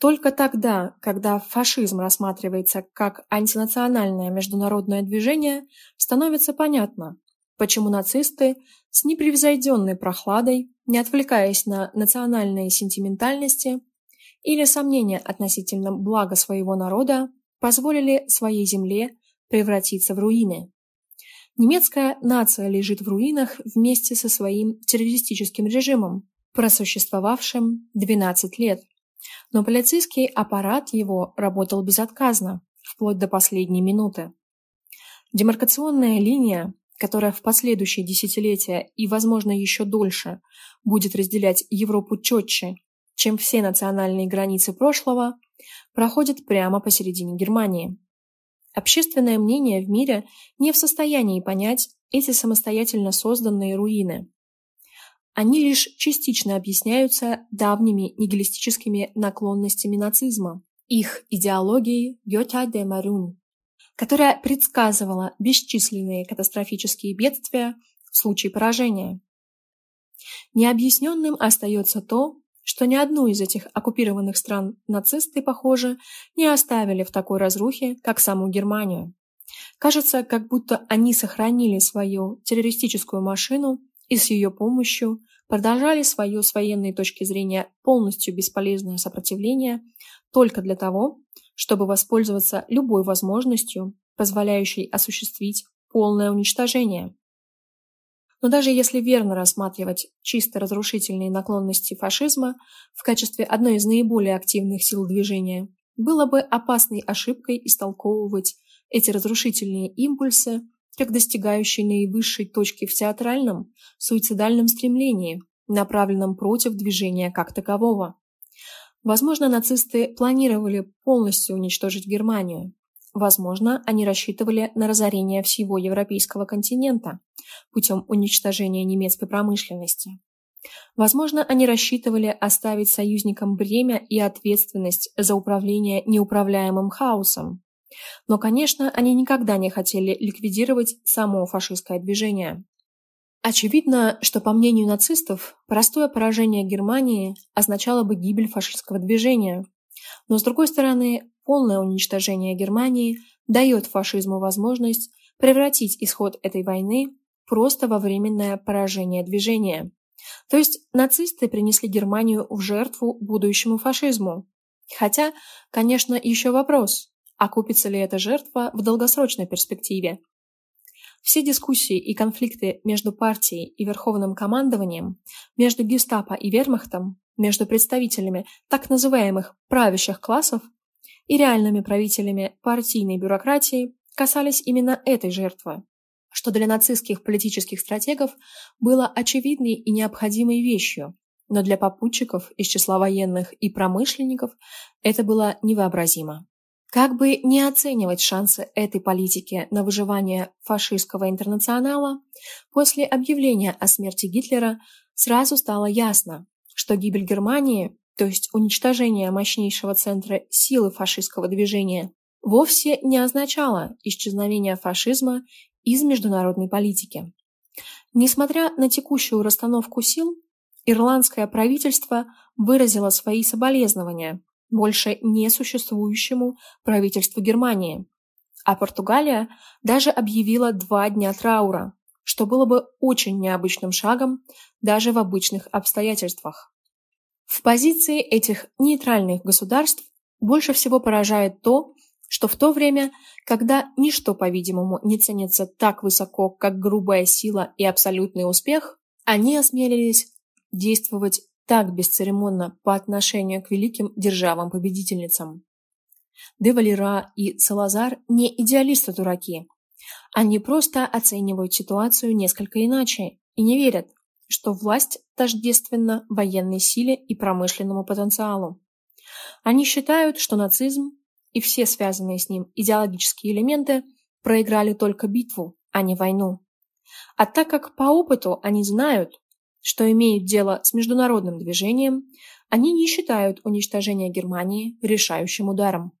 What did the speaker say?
Только тогда, когда фашизм рассматривается как антинациональное международное движение, становится понятно, почему нацисты с непревзойденной прохладой, не отвлекаясь на национальные сентиментальности или сомнения относительно блага своего народа, позволили своей земле превратиться в руины. Немецкая нация лежит в руинах вместе со своим террористическим режимом, просуществовавшим 12 лет. Но полицейский аппарат его работал безотказно, вплоть до последней минуты. Демаркационная линия, которая в последующие десятилетия и, возможно, еще дольше будет разделять Европу четче, чем все национальные границы прошлого, проходит прямо посередине Германии. Общественное мнение в мире не в состоянии понять эти самостоятельно созданные руины. Они лишь частично объясняются давними нигилистическими наклонностями нацизма, их идеологией Гёта де Марун, которая предсказывала бесчисленные катастрофические бедствия в случае поражения. Необъясненным остается то, что ни одну из этих оккупированных стран нацисты, похоже, не оставили в такой разрухе, как саму Германию. Кажется, как будто они сохранили свою террористическую машину и с ее помощью продолжали свое с военной точки зрения полностью бесполезное сопротивление только для того, чтобы воспользоваться любой возможностью, позволяющей осуществить полное уничтожение. Но даже если верно рассматривать чисто разрушительные наклонности фашизма в качестве одной из наиболее активных сил движения, было бы опасной ошибкой истолковывать эти разрушительные импульсы как достигающие наивысшей точки в театральном, суицидальном стремлении, направленном против движения как такового. Возможно, нацисты планировали полностью уничтожить Германию. Возможно, они рассчитывали на разорение всего европейского континента путем уничтожения немецкой промышленности. Возможно, они рассчитывали оставить союзникам бремя и ответственность за управление неуправляемым хаосом. Но, конечно, они никогда не хотели ликвидировать само фашистское движение. Очевидно, что, по мнению нацистов, простое поражение Германии означало бы гибель фашистского движения. Но, с другой стороны, полное уничтожение Германии дает фашизму возможность превратить исход этой войны просто во временное поражение движения. То есть нацисты принесли Германию в жертву будущему фашизму. Хотя, конечно, еще вопрос, окупится ли эта жертва в долгосрочной перспективе. Все дискуссии и конфликты между партией и верховным командованием, между гестапо и вермахтом, между представителями так называемых правящих классов и реальными правителями партийной бюрократии касались именно этой жертвы, что для нацистских политических стратегов было очевидной и необходимой вещью, но для попутчиков из числа военных и промышленников это было невообразимо. Как бы не оценивать шансы этой политики на выживание фашистского интернационала, после объявления о смерти Гитлера сразу стало ясно, что гибель Германии, то есть уничтожение мощнейшего центра силы фашистского движения, вовсе не означало исчезновение фашизма из международной политики. Несмотря на текущую расстановку сил, ирландское правительство выразило свои соболезнования больше несуществующему правительству Германии. А Португалия даже объявила два дня траура, что было бы очень необычным шагом даже в обычных обстоятельствах. В позиции этих нейтральных государств больше всего поражает то, что в то время, когда ничто, по-видимому, не ценится так высоко, как грубая сила и абсолютный успех, они осмелились действовать так бесцеремонно по отношению к великим державам-победительницам. Де Валера и Салазар не идеалисты-дураки. Они просто оценивают ситуацию несколько иначе и не верят, что власть тождественна военной силе и промышленному потенциалу. Они считают, что нацизм и все связанные с ним идеологические элементы проиграли только битву, а не войну. А так как по опыту они знают, что имеют дело с международным движением, они не считают уничтожение Германии решающим ударом.